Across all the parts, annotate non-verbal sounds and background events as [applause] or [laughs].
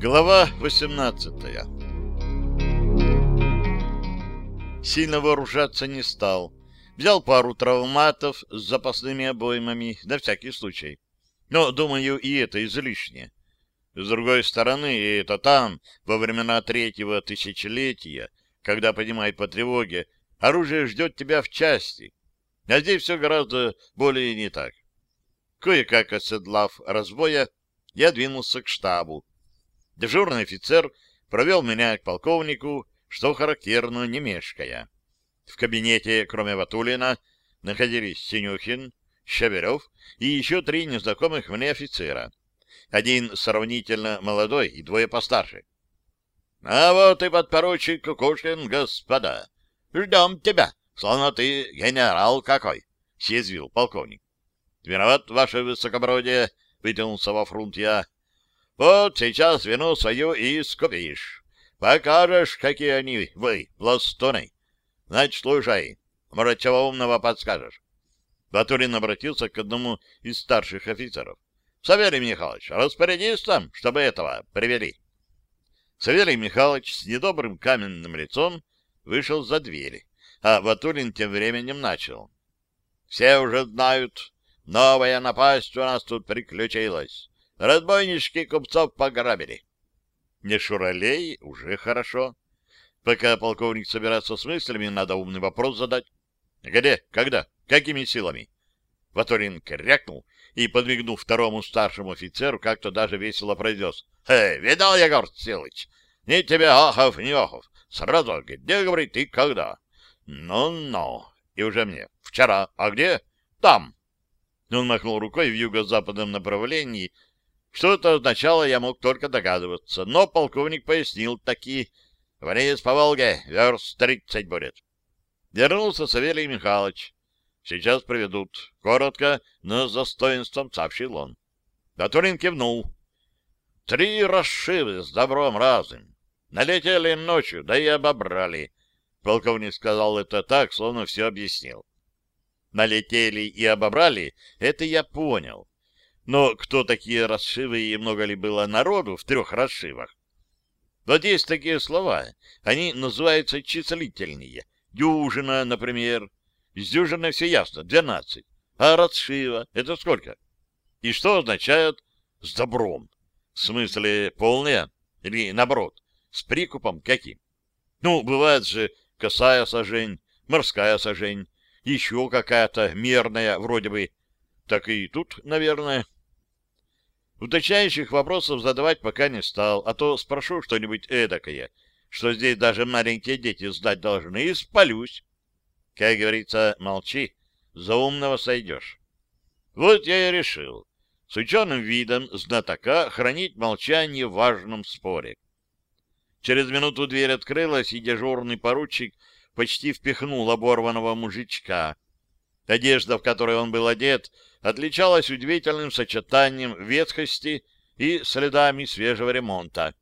Глава 18 Сильно вооружаться не стал. Взял пару травматов с запасными обоймами, на всякий случай. Но, думаю, и это излишне. С другой стороны, и это там, во времена третьего тысячелетия, когда поднимает по тревоге, оружие ждет тебя в части. А здесь все гораздо более не так. Кое-как оседлав разбоя, я двинулся к штабу. Дежурный офицер провел меня к полковнику, что характерно, не мешкая. В кабинете, кроме Ватулина, находились Синюхин, Щеверев и еще три незнакомых мне офицера. Один сравнительно молодой и двое постарше. — А вот и подпоручик Кукушкин, господа. Ждем тебя, словно ты генерал какой, — съязвил полковник. — Виноват, ваше высокобродие, — вытянулся во фрунт я. — Вот сейчас вину свою и скупишь. Покажешь, какие они, вы, пластуны. Значит, слушай, может, чего умного подскажешь. Батурин обратился к одному из старших офицеров. — Савелий Михайлович, распорядись там, чтобы этого привели. Савелий Михайлович с недобрым каменным лицом вышел за двери, а Батурин тем временем начал. — Все уже знают, новая напасть у нас тут приключилась. Разбойнички купцов пограбили. Не шуралей, уже хорошо. Пока полковник собирается с мыслями, надо умный вопрос задать. Где? Когда? Какими силами? Ваторин крякнул и, подвигнув второму старшему офицеру, как-то даже весело произнес. — Эй, видал, Егор Силыч? Ни тебе ахов, ни охов. Сразу где, говорит, и когда? Ну-ну. И уже мне. Вчера. А где? Там. Он махнул рукой в юго-западном направлении. Что это означало, я мог только догадываться. Но полковник пояснил таки. Вниз по Волге, верст тридцать будет. Вернулся Савелий Михайлович. Сейчас приведут. Коротко, но с достоинством сообщил он. Батурин кивнул. Три расшивы с добром разным. Налетели ночью, да и обобрали. Полковник сказал это так, словно все объяснил. Налетели и обобрали, это я понял. Но кто такие расшивы и много ли было народу в трех расшивах? Вот есть такие слова, они называются числительные. Дюжина, например. С дюжиной все ясно, двенадцать. А расшива — это сколько? И что означает «с добром»? В смысле, полная? Или, наоборот, с прикупом каким? Ну, бывает же косая сажень, морская сажень, еще какая-то мерная вроде бы. Так и тут, наверное. Уточняющих вопросов задавать пока не стал, а то спрошу что-нибудь эдакое, что здесь даже маленькие дети знать должны, и спалюсь. Как говорится, молчи, за умного сойдешь. Вот я и решил, с ученым видом знатока хранить молчание в важном споре. Через минуту дверь открылась, и дежурный поручик почти впихнул оборванного мужичка. Одежда, в которой он был одет, отличалась удивительным сочетанием ветхости и следами свежего ремонта.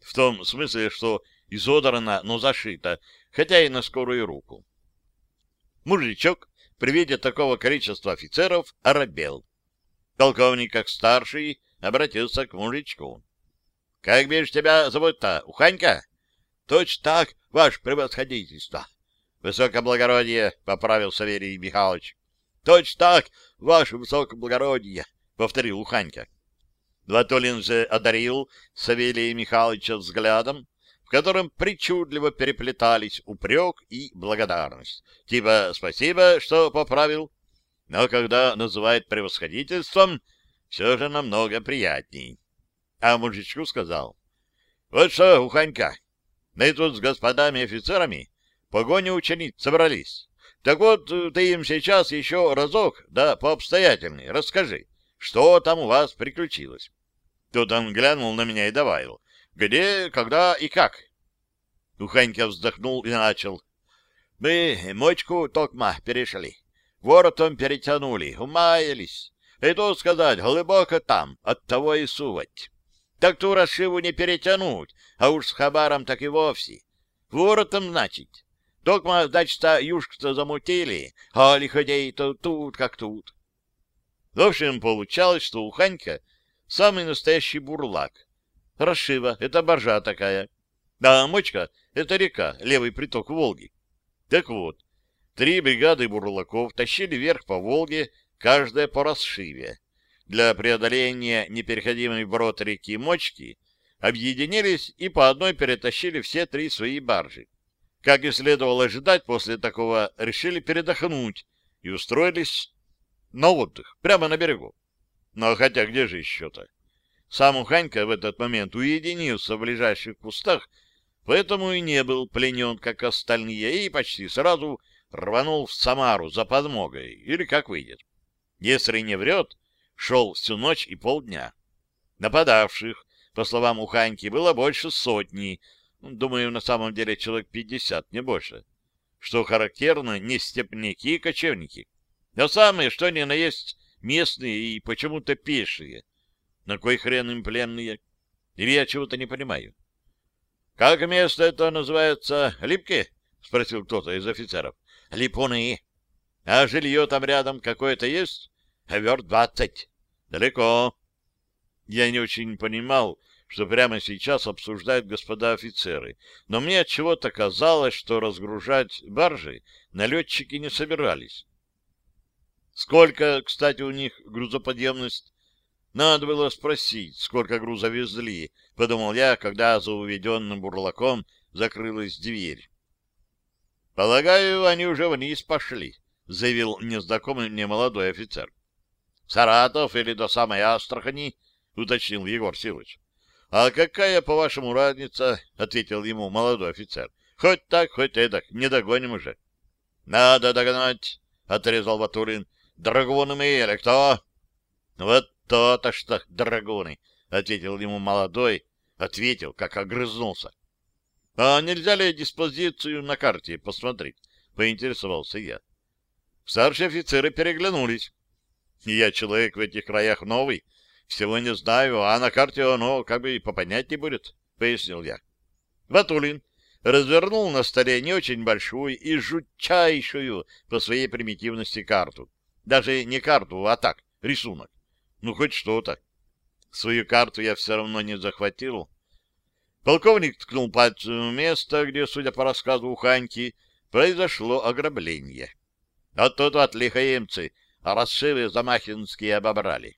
В том смысле, что изодрана, но зашита, хотя и на скорую руку. Мужичок при виде такого количества офицеров оробел. Полковник, как старший, обратился к мужичку. — Как бишь тебя зовут-то, Уханька? — Точно так, ваше превосходительство. — Высокоблагородие, — поправил Саверий Михайлович. — Точно так, ваше высокоблагородие, — повторил Уханька. Ватулин же одарил Савелия Михайловича взглядом, в котором причудливо переплетались упрек и благодарность. Типа «спасибо, что поправил», но когда называет превосходительством, все же намного приятней. А мужичку сказал, «Вот что, Уханька, мы тут с господами офицерами погоню учинить собрались. Так вот, ты им сейчас еще разок, да пообстоятельней, расскажи, что там у вас приключилось». Тут он глянул на меня и добавил, где, когда и как. Уханька вздохнул и начал. Мы мочку токма перешли, воротом перетянули, умаялись. И то сказать, глубоко там, от того и сувать. Так ту расшиву не перетянуть, а уж с хабаром так и вовсе. Воротом, значит. Токма, значит, юшку-то замутили, а лиходей-то тут как тут. В общем, получалось, что Уханька самый настоящий бурлак, Расшива — это боржа такая. А Мочка — это река, левый приток Волги. Так вот, три бригады бурлаков тащили вверх по Волге, каждая по расшиве. Для преодоления непереходимой брод реки Мочки объединились и по одной перетащили все три свои баржи. Как и следовало ожидать, после такого решили передохнуть и устроились на отдых, прямо на берегу. Но хотя где же еще-то? Сам Уханька в этот момент уединился в ближайших кустах, поэтому и не был пленен, как остальные, и почти сразу рванул в Самару за подмогой, или как выйдет. Если не врет, шел всю ночь и полдня. Нападавших, по словам Уханьки, было больше сотни, думаю, на самом деле человек пятьдесят, не больше. Что характерно, не степняки и кочевники, а самые, что ни на есть, местные и почему-то пешие. На кой хрен им пленные? Или я чего-то не понимаю? — Как место это называется? Липки? — спросил кто-то из офицеров. — Липуны. — А жилье там рядом какое-то есть? — Верт двадцать. — Далеко. Я не очень понимал, что прямо сейчас обсуждают господа офицеры, но мне от чего-то казалось, что разгружать баржи налетчики не собирались. Сколько, кстати, у них грузоподъемность? Надо было спросить, сколько груза везли, подумал я, когда за уведенным бурлаком закрылась дверь. Полагаю, они уже вниз пошли, заявил незнакомый мне молодой офицер. Саратов или до самой Астрахани, уточнил Егор Силыч. А какая, по-вашему, разница, ответил ему молодой офицер. Хоть так, хоть эдак, не догоним уже. Надо догнать, отрезал Батурин. Драгуны мы или кто? Вот то-то что, драгуны, ответил ему молодой, ответил, как огрызнулся. А нельзя ли диспозицию на карте посмотреть? Поинтересовался я. Старшие офицеры переглянулись. Я человек в этих краях новый, всего не знаю, а на карте оно как бы по понятнее будет, пояснил я. Ватулин развернул на столе не очень большую и жутчайшую по своей примитивности карту. Даже не карту, а так, рисунок. Ну, хоть что-то. Свою карту я все равно не захватил. Полковник ткнул пальцем в место, где, судя по рассказу Уханьки, произошло ограбление. А тут вот лихаемцы расшивы замахинские обобрали. —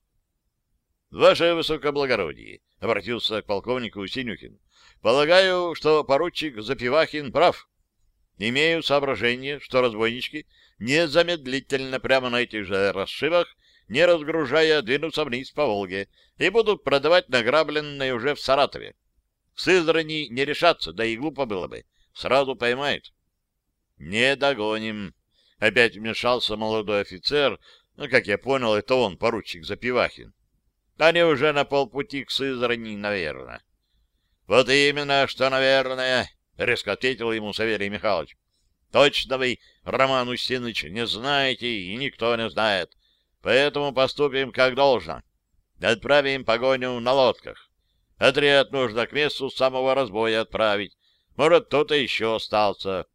Ваше высокоблагородие, — обратился к полковнику Синюхин, — полагаю, что поручик Запивахин прав. Имею соображение, что разбойнички незамедлительно прямо на этих же расшивах, не разгружая, двинутся вниз по Волге и будут продавать награбленное уже в Саратове. В Сызрани не решаться, да и глупо было бы. Сразу поймают. — Не догоним. Опять вмешался молодой офицер. Ну, как я понял, это он, поручик Запивахин. Они уже на полпути к Сызрани, наверное. — Вот именно, что, наверное, — резко ответил ему Саверий Михайлович. — Точно вы, Роман Устинович, не знаете, и никто не знает. Поэтому поступим как должно. Отправим погоню на лодках. Отряд нужно к месту самого разбоя отправить. Может, кто-то еще остался.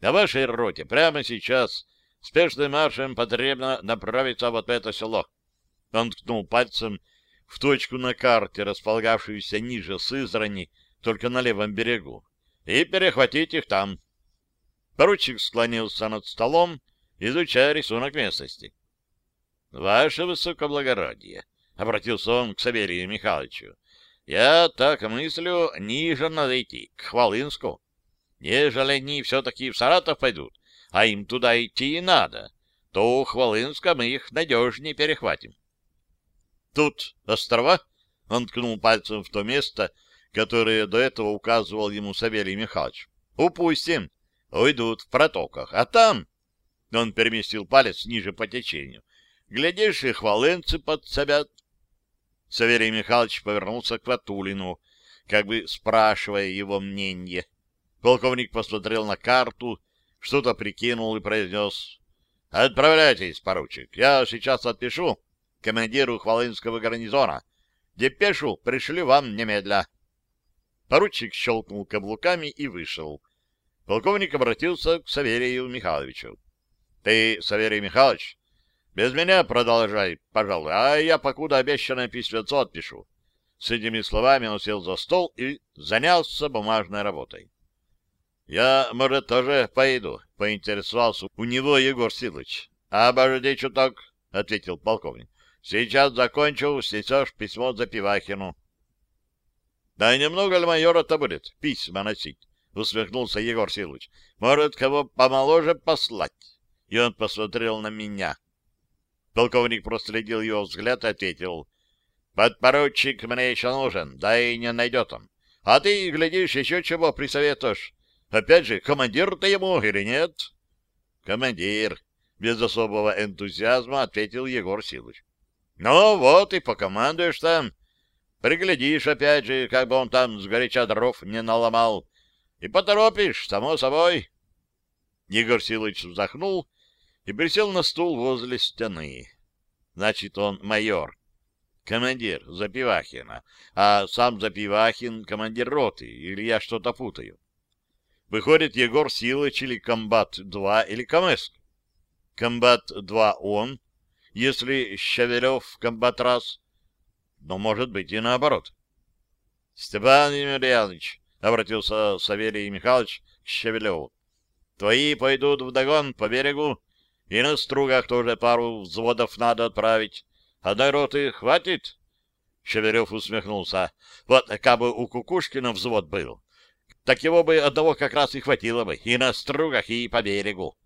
На вашей роте прямо сейчас спешным маршем потребно направиться вот в это село. Он ткнул пальцем в точку на карте, располагавшуюся ниже Сызрани, только на левом берегу, и перехватить их там. Поручик склонился над столом, изучая рисунок местности. — Ваше высокоблагородие, — обратился он к Саверию Михайловичу, — я так мыслю, ниже надо идти, к Хвалынску. Ежели они все-таки в Саратов пойдут, а им туда идти и надо, то у Хвалынска мы их надежнее перехватим. Тут острова, он ткнул пальцем в то место, которое до этого указывал ему Савелий Михайлович. Упустим, уйдут в протоках, а там... Он переместил палец ниже по течению. Глядишь, и хваленцы подсобят. Саверий Михайлович повернулся к Ватулину, как бы спрашивая его мнение. Полковник посмотрел на карту, что-то прикинул и произнес. — Отправляйтесь, поручик, я сейчас отпишу командиру Хвалынского гарнизона. Депешу пришли вам немедля. Поручик щелкнул каблуками и вышел. Полковник обратился к Саверию Михайловичу. — Ты, Саверий Михайлович, без меня продолжай, пожалуй, а я покуда обещанное письмецо отпишу. С этими словами он сел за стол и занялся бумажной работой. — Я, может, тоже пойду, — поинтересовался у него Егор Силыч. — Обожди чуток, — ответил полковник. — Сейчас закончу, снесешь письмо за Пивахину. — Да немного ли майора-то будет письма носить? — усмехнулся Егор Силыч. — Может, кого помоложе послать? И он посмотрел на меня. Полковник проследил его взгляд и ответил. — Подпоручик мне еще нужен, да и не найдет он. А ты, глядишь, еще чего присоветуешь. Опять же, командир ты ему или нет? — Командир, — без особого энтузиазма ответил Егор Силыч. — Ну вот и покомандуешь там. Приглядишь опять же, как бы он там с горяча дров не наломал. И поторопишь, само собой. Егор Силыч вздохнул и присел на стул возле стены. Значит, он майор, командир Запивахина, а сам Запивахин — командир роты, или я что-то путаю. Выходит, Егор Силыч или Комбат-2 или Камэск. Комбат-2 он, если Щавелев Комбат-раз, но может быть и наоборот. — Степан Емельянович, — обратился Савелий Михайлович к Щавелеву, — твои пойдут вдогон по берегу, и на стругах тоже пару взводов надо отправить. Одной роты хватит? Щавелев усмехнулся. Вот как бы у Кукушкина взвод был, так его бы одного как раз и хватило бы, и на стругах, и по берегу.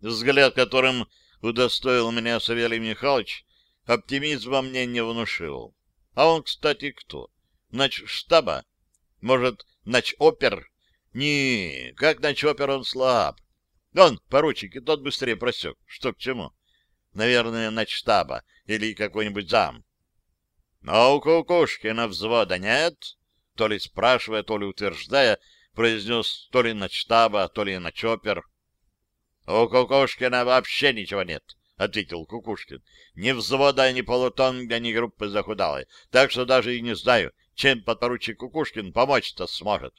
Взгляд, которым удостоил меня Савелий Михайлович, оптимизма мне не внушил. А он, кстати, кто? Начштаба? Может, начопер? Не, как начопер он слаб. Он, поручик, и тот быстрее просек. Что к чему? Наверное, начштаба или какой-нибудь зам. Но у Кукушкина взвода нет? То ли спрашивая, то ли утверждая, произнес то ли начштаба, то ли начопер. У Кукушкина вообще ничего нет. — ответил Кукушкин. — Ни взвода, ни полутонга, ни группы захудалой. Так что даже и не знаю, чем подпоручик Кукушкин помочь-то сможет.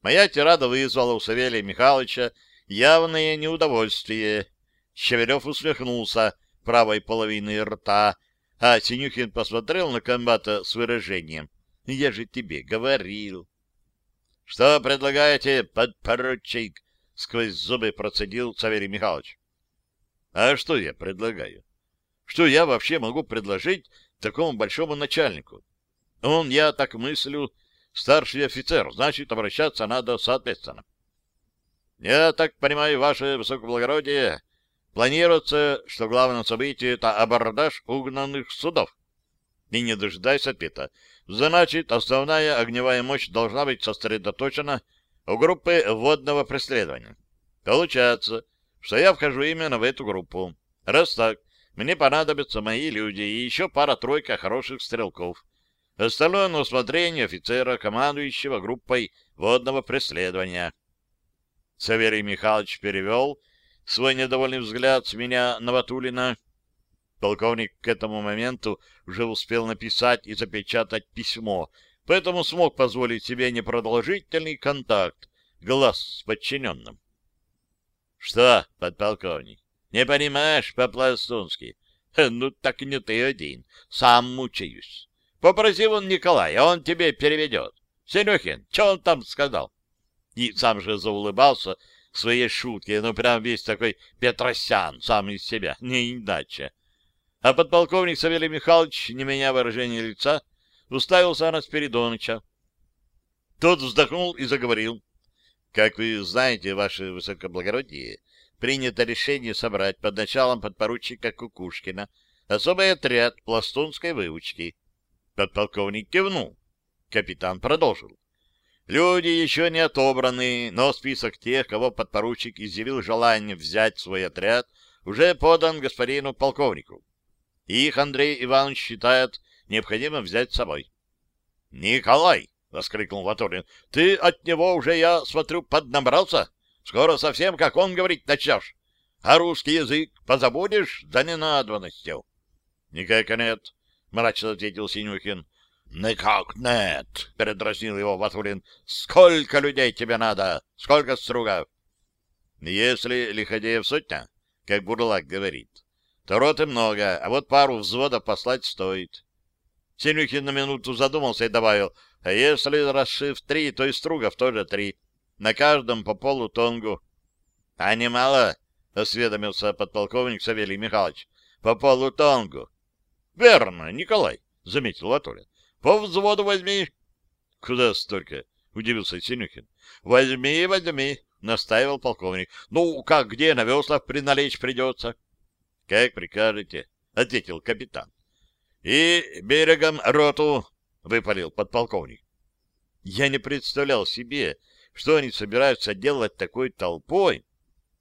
Моя тирада вызвала у Савелия Михайловича явное неудовольствие. Щавелев усмехнулся правой половиной рта, а Синюхин посмотрел на комбата с выражением. — Я же тебе говорил. — Что предлагаете, подпоручик? — сквозь зубы процедил Савелий Михайлович. А что я предлагаю? Что я вообще могу предложить такому большому начальнику? Он, я так мыслю, старший офицер, значит, обращаться надо соответственно. Я так понимаю, ваше высокоблагородие, планируется, что главное событие — это абордаж угнанных судов. И не дожидаясь ответа, значит, основная огневая мощь должна быть сосредоточена у группы водного преследования. Получается, что я вхожу именно в эту группу. Раз так, мне понадобятся мои люди и еще пара-тройка хороших стрелков. Остальное на усмотрение офицера, командующего группой водного преследования. Саверий Михайлович перевел свой недовольный взгляд с меня на Ватулина. Полковник к этому моменту уже успел написать и запечатать письмо, поэтому смог позволить себе непродолжительный контакт, глаз с подчиненным. Что, подполковник, не понимаешь по-пластунски? Ну, так не ты один. Сам мучаюсь. Попроси вон Николая, он тебе переведет. Синюхин, что он там сказал? И сам же заулыбался своей шутке, ну, прям весь такой Петросян, сам из себя, [laughs] не иначе. А подполковник Савелий Михайлович, не меняя выражения лица, уставился на Спиридоныча. Тот вздохнул и заговорил. Как вы знаете, ваше высокоблагородие, принято решение собрать под началом подпоручика Кукушкина особый отряд пластунской выучки. Подполковник кивнул. Капитан продолжил. Люди еще не отобраны, но список тех, кого подпоручик изъявил желание взять в свой отряд, уже подан господину полковнику. Их Андрей Иванович считает необходимо взять с собой. — Николай! — воскликнул Ваторин. — Ты от него уже, я смотрю, поднабрался? Скоро совсем, как он говорить, начнешь. А русский язык позабудешь за ненадобностью? — Никак нет, — мрачно ответил Синюхин. — Никак нет, — передразнил его Ватулин. — Сколько людей тебе надо? Сколько стругов? — Если Лиходеев сотня, как Бурлак говорит, то роты много, а вот пару взводов послать стоит. Синюхин на минуту задумался и добавил, а если расшив три, то и стругов тоже три. На каждом по полу тонгу. — А немало? — осведомился подполковник Савелий Михайлович. — По полу тонгу. — Верно, Николай, — заметил Атоля. — По взводу возьми. — Куда столько? — удивился Синюхин. — Возьми, возьми, — настаивал полковник. — Ну, как где, на веслах приналечь придется? — Как прикажете, — ответил капитан. И берегом роту, — выпалил подполковник. Я не представлял себе, что они собираются делать такой толпой,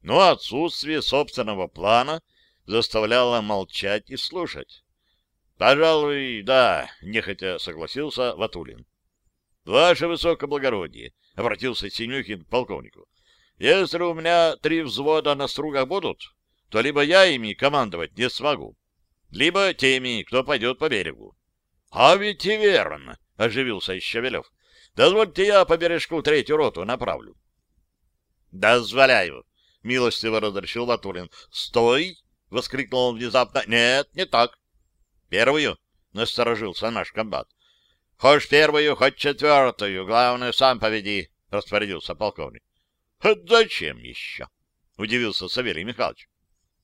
но отсутствие собственного плана заставляло молчать и слушать. — Пожалуй, да, — нехотя согласился Ватулин. — Ваше высокоблагородие, — обратился Синюхин к полковнику, — если у меня три взвода на стругах будут, то либо я ими командовать не смогу, либо теми, кто пойдет по берегу. — А ведь и верно, — оживился Щавелев. — Дозвольте я по бережку третью роту направлю. — Дозволяю, — милостиво разрешил Ватулин. — Стой! — воскликнул он внезапно. — Нет, не так. — Первую? — насторожился наш комбат. — Хоть первую, хоть четвертую, главное, сам поведи, — распорядился полковник. — Зачем еще? — удивился Савелий Михайлович.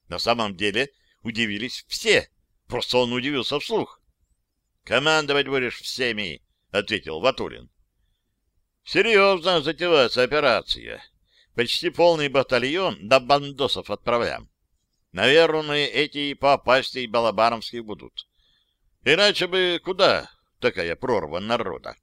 На самом деле удивились все. Просто он удивился вслух. — Командовать будешь всеми, — ответил Ватулин. — Серьезно затевается операция. Почти полный батальон до бандосов отправляем. Наверное, эти попастей балабаровских будут. Иначе бы куда такая прорва народа?